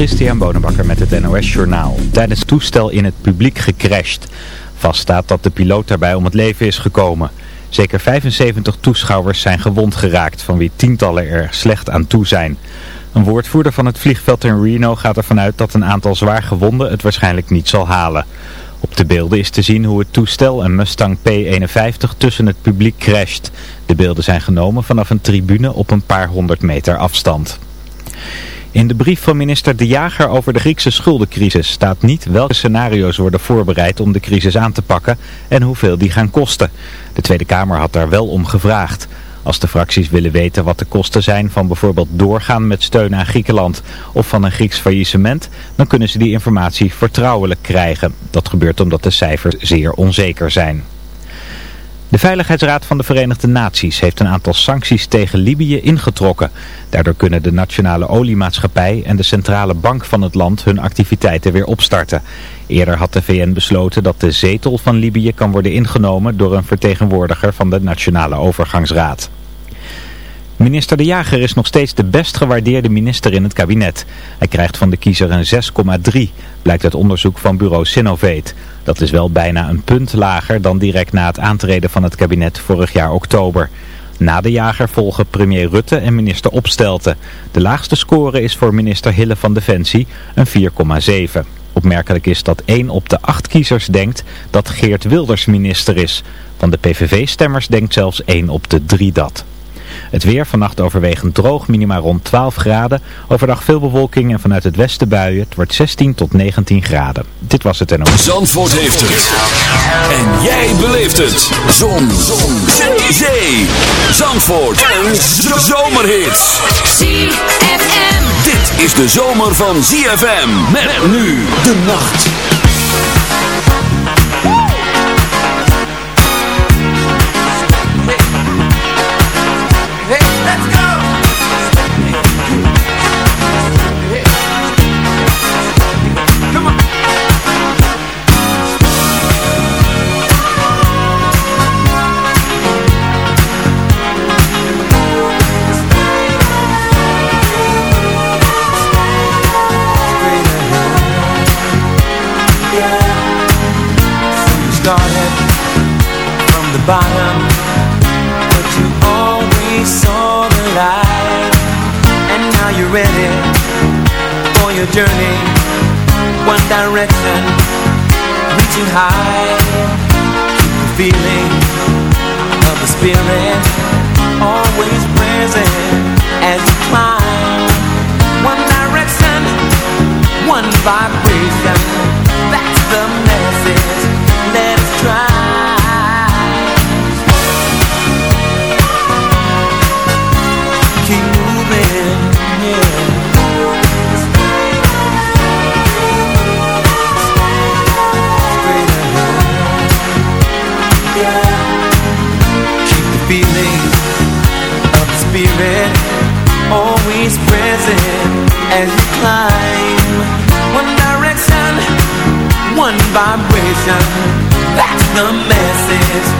Christian Bonenbakker met het NOS Journaal. Tijdens toestel in het publiek gecrashed. Vaststaat dat de piloot daarbij om het leven is gekomen. Zeker 75 toeschouwers zijn gewond geraakt, van wie tientallen er slecht aan toe zijn. Een woordvoerder van het vliegveld in Reno gaat ervan uit dat een aantal zwaar gewonden het waarschijnlijk niet zal halen. Op de beelden is te zien hoe het toestel, een Mustang P-51, tussen het publiek crasht. De beelden zijn genomen vanaf een tribune op een paar honderd meter afstand. In de brief van minister De Jager over de Griekse schuldencrisis staat niet welke scenario's worden voorbereid om de crisis aan te pakken en hoeveel die gaan kosten. De Tweede Kamer had daar wel om gevraagd. Als de fracties willen weten wat de kosten zijn van bijvoorbeeld doorgaan met steun aan Griekenland of van een Grieks faillissement, dan kunnen ze die informatie vertrouwelijk krijgen. Dat gebeurt omdat de cijfers zeer onzeker zijn. De Veiligheidsraad van de Verenigde Naties heeft een aantal sancties tegen Libië ingetrokken. Daardoor kunnen de Nationale Oliemaatschappij en de Centrale Bank van het land hun activiteiten weer opstarten. Eerder had de VN besloten dat de zetel van Libië kan worden ingenomen door een vertegenwoordiger van de Nationale Overgangsraad. Minister De Jager is nog steeds de best gewaardeerde minister in het kabinet. Hij krijgt van de kiezer een 6,3, blijkt uit onderzoek van bureau Sinovate. Dat is wel bijna een punt lager dan direct na het aantreden van het kabinet vorig jaar oktober. Na de jager volgen premier Rutte en minister Opstelten. De laagste score is voor minister Hille van Defensie, een 4,7. Opmerkelijk is dat 1 op de 8 kiezers denkt dat Geert Wilders minister is. Van de PVV-stemmers denkt zelfs 1 op de 3 dat. Het weer vannacht overwegend droog, minima rond 12 graden. Overdag veel bewolking en vanuit het westen buien. Het wordt 16 tot 19 graden. Dit was het NOS. Zandvoort heeft het. En jij beleeft het. Zon. Zon. Zee. Zee. Zandvoort. Een zomerhit. ZFM. Dit is de zomer van ZFM. Met nu de nacht. Direction, reaching high. The feeling of the spirit. Always present That's the message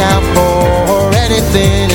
out for anything.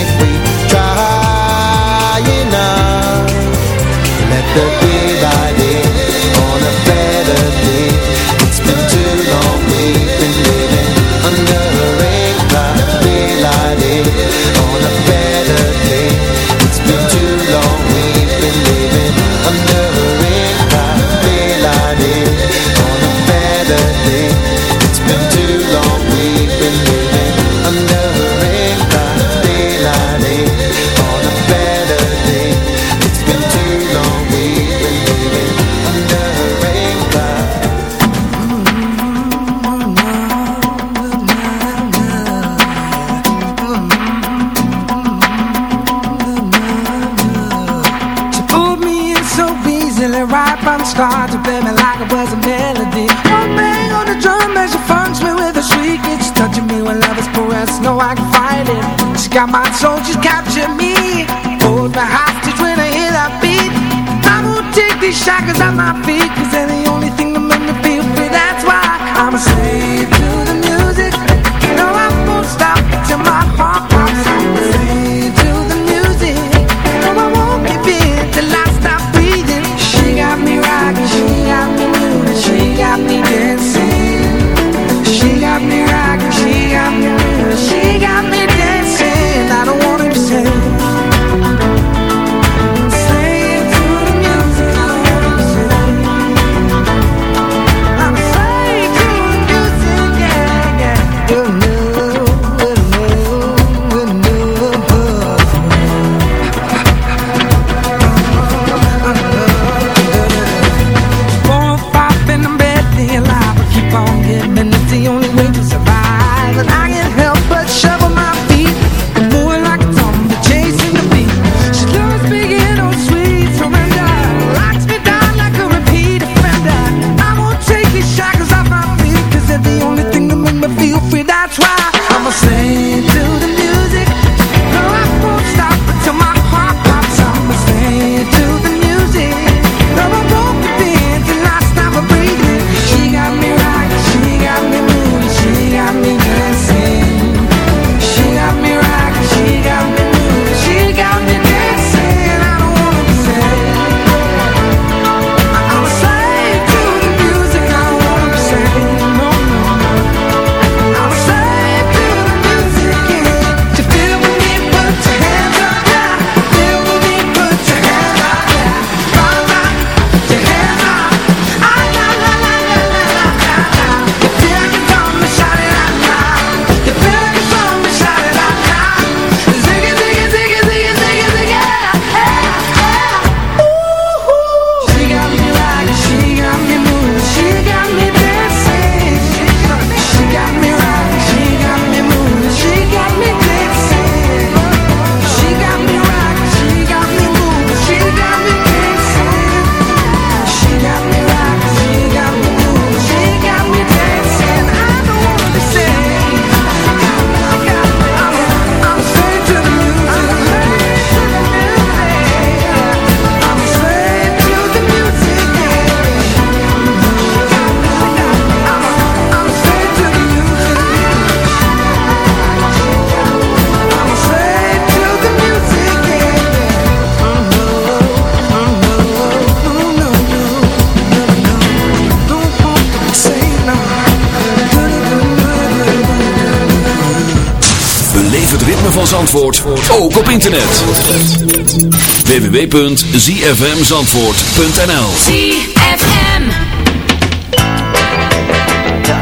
www.zfmzandvoort.nl ZFM.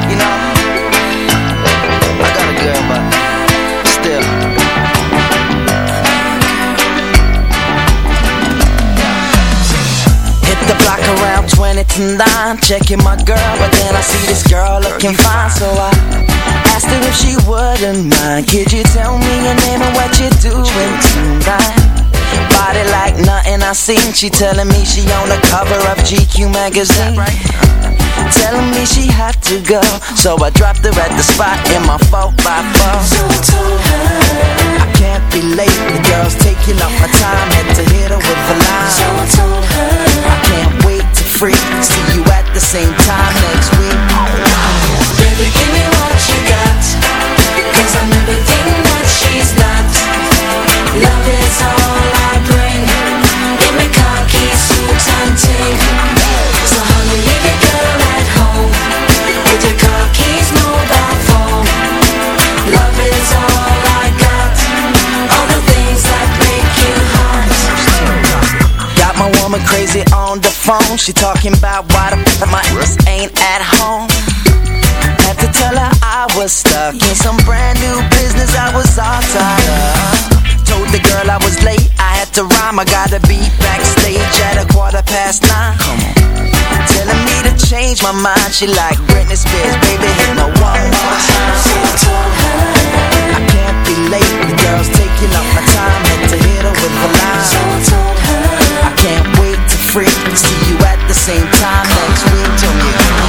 You know, I got a girl, but still. Hit the block around 20 to 9, checking my girl, but then I see this girl looking fine, so I asked her if she wouldn't mind. Could you tell me your name and what you're doing tonight? Body like nothing I seen. She telling me she on the cover of GQ magazine. Telling me she had to go, so I dropped her at the spot in my 4 by 4 So I told her I can't be late. The girl's taking up my time, had to hit her with a line. So I told her I can't wait to freak. See you at the same time next week. Baby, give me She talking about why the f- my ass ain't at home. Had to tell her I was stuck in some brand new business I was all tied up. Told the girl I was late, to rhyme. I gotta be backstage at a quarter past nine. Come on. Telling me to change my mind. She like Britney Spears, baby, hit me one more time. I told her I can't be late. The girl's taking up my time. Had to hit her with a line. I I can't wait to freak. And see you at the same time next week. Me,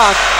clock.